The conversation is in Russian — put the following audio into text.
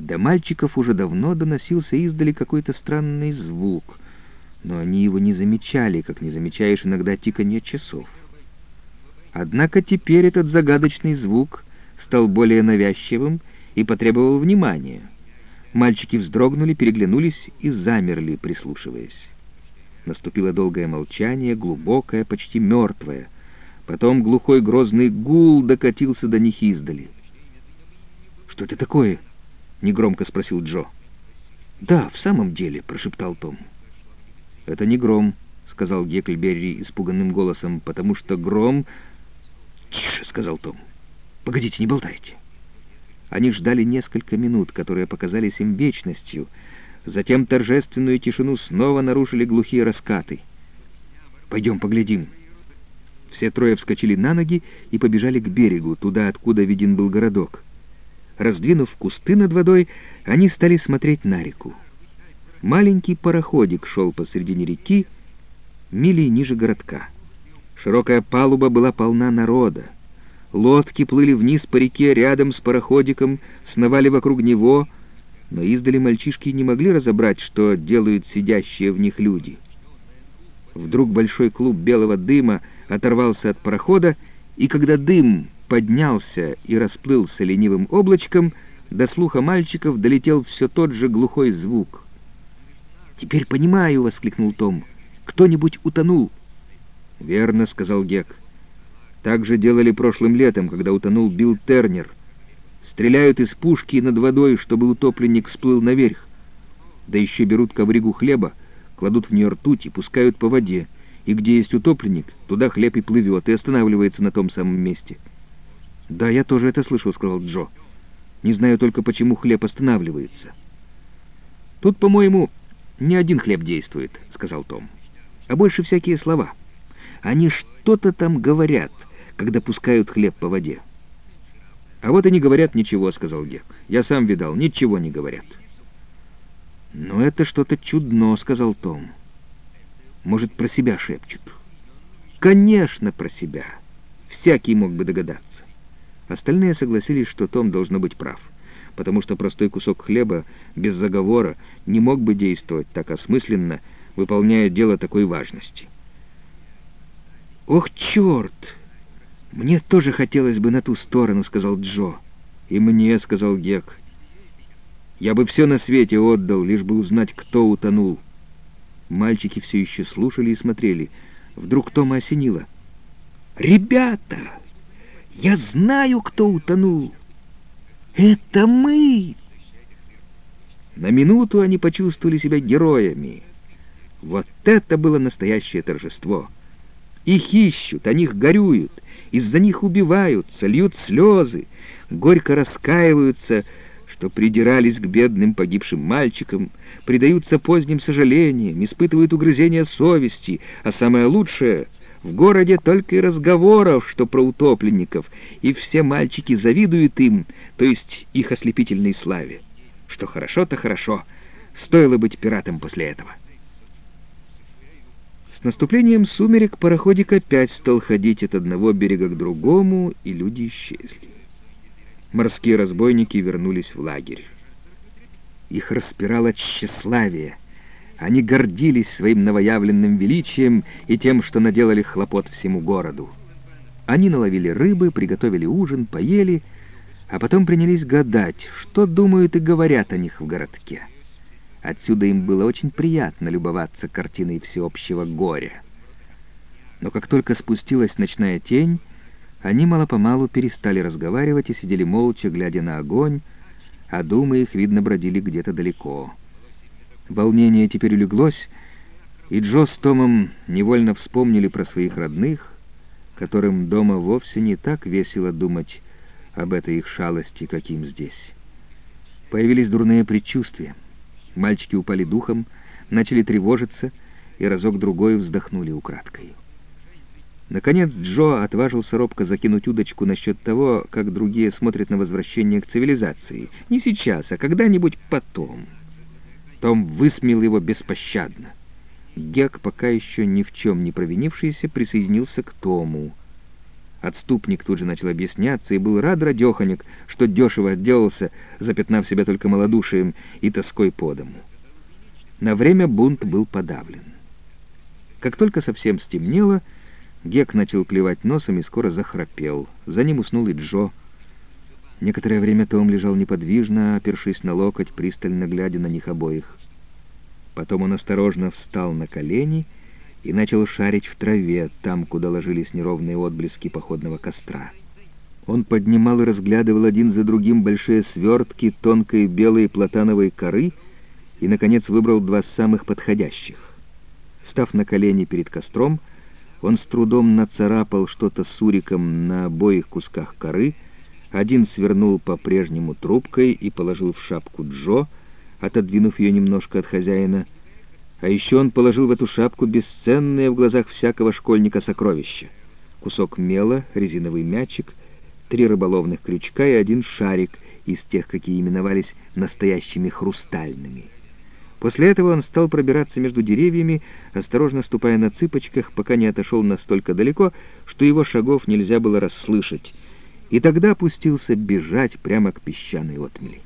До мальчиков уже давно доносился издали какой-то странный звук, но они его не замечали, как не замечаешь иногда тиканье часов. Однако теперь этот загадочный звук стал более навязчивым и потребовал внимания. Мальчики вздрогнули, переглянулись и замерли, прислушиваясь. Наступило долгое молчание, глубокое, почти мертвое. Потом глухой грозный гул докатился до них издали. «Что это такое?» — негромко спросил Джо. «Да, в самом деле», — прошептал Том. «Это не гром», — сказал Гекльберри испуганным голосом, «потому что гром...» «Тише», — сказал Том. «Погодите, не болтайте». Они ждали несколько минут, которые показались им вечностью. Затем торжественную тишину снова нарушили глухие раскаты. «Пойдем поглядим». Все трое вскочили на ноги и побежали к берегу, туда, откуда виден был городок. Раздвинув кусты над водой, они стали смотреть на реку. Маленький пароходик шел посредине реки, мили ниже городка. Широкая палуба была полна народа. Лодки плыли вниз по реке рядом с пароходиком, сновали вокруг него, но издали мальчишки не могли разобрать, что делают сидящие в них люди. Вдруг большой клуб белого дыма оторвался от парохода, и когда дым поднялся и расплылся ленивым облачком, до слуха мальчиков долетел все тот же глухой звук. «Теперь понимаю!» — воскликнул Том. «Кто-нибудь утонул!» «Верно», — сказал Гек. Так же делали прошлым летом, когда утонул Билл Тернер. Стреляют из пушки над водой, чтобы утопленник всплыл наверх. Да еще берут ковригу хлеба, кладут в нее ртуть и пускают по воде. И где есть утопленник, туда хлеб и плывет, и останавливается на том самом месте. «Да, я тоже это слышал», — сказал Джо. «Не знаю только, почему хлеб останавливается». «Тут, по-моему, не один хлеб действует», — сказал Том, — «а больше всякие слова. Они что-то там говорят» когда пускают хлеб по воде. «А вот они говорят ничего», — сказал Гек. «Я сам видал, ничего не говорят». «Но это что-то чудно», — сказал Том. «Может, про себя шепчут?» «Конечно, про себя. Всякий мог бы догадаться». Остальные согласились, что Том должно быть прав, потому что простой кусок хлеба без заговора не мог бы действовать так осмысленно, выполняя дело такой важности. «Ох, черт!» «Мне тоже хотелось бы на ту сторону», — сказал Джо. «И мне», — сказал Гек. «Я бы все на свете отдал, лишь бы узнать, кто утонул». Мальчики все еще слушали и смотрели. Вдруг Тома осенило. «Ребята, я знаю, кто утонул. Это мы!» На минуту они почувствовали себя героями. Вот это было настоящее торжество. Их ищут, о них горюют, из-за них убиваются, льют слезы, горько раскаиваются, что придирались к бедным погибшим мальчикам, предаются поздним сожалениям, испытывают угрызения совести, а самое лучшее — в городе только и разговоров, что про утопленников, и все мальчики завидуют им, то есть их ослепительной славе. Что хорошо-то хорошо, стоило быть пиратом после этого. С наступлением сумерек пароходик опять стал ходить от одного берега к другому, и люди исчезли. Морские разбойники вернулись в лагерь. Их распирало тщеславие. Они гордились своим новоявленным величием и тем, что наделали хлопот всему городу. Они наловили рыбы, приготовили ужин, поели, а потом принялись гадать, что думают и говорят о них в городке. Отсюда им было очень приятно любоваться картиной всеобщего горя. Но как только спустилась ночная тень, они мало-помалу перестали разговаривать и сидели молча, глядя на огонь, а думы их, видно, бродили где-то далеко. Волнение теперь улеглось, и Джо с Томом невольно вспомнили про своих родных, которым дома вовсе не так весело думать об этой их шалости, каким здесь. Появились дурные предчувствия. Мальчики упали духом, начали тревожиться и разок-другой вздохнули украдкой. Наконец Джо отважился робко закинуть удочку насчет того, как другие смотрят на возвращение к цивилизации. Не сейчас, а когда-нибудь потом. Том высмеял его беспощадно. Гек, пока еще ни в чем не провинившийся, присоединился к Тому. Отступник тут же начал объясняться и был рад радеханик, что дешево отделался, запятнав себя только малодушием и тоской по дому. На время бунт был подавлен. Как только совсем стемнело, Гек начал клевать носом и скоро захрапел. За ним уснул и Джо. Некоторое время Том лежал неподвижно, опершись на локоть, пристально глядя на них обоих. Потом он осторожно встал на колени и начал шарить в траве, там, куда ложились неровные отблески походного костра. Он поднимал и разглядывал один за другим большие свертки тонкой белой платановой коры и, наконец, выбрал два самых подходящих. Став на колени перед костром, он с трудом нацарапал что-то суриком на обоих кусках коры, один свернул по-прежнему трубкой и положил в шапку Джо, отодвинув ее немножко от хозяина. А еще он положил в эту шапку бесценное в глазах всякого школьника сокровище. Кусок мела, резиновый мячик, три рыболовных крючка и один шарик из тех, какие именовались настоящими хрустальными. После этого он стал пробираться между деревьями, осторожно ступая на цыпочках, пока не отошел настолько далеко, что его шагов нельзя было расслышать, и тогда опустился бежать прямо к песчаной отмели.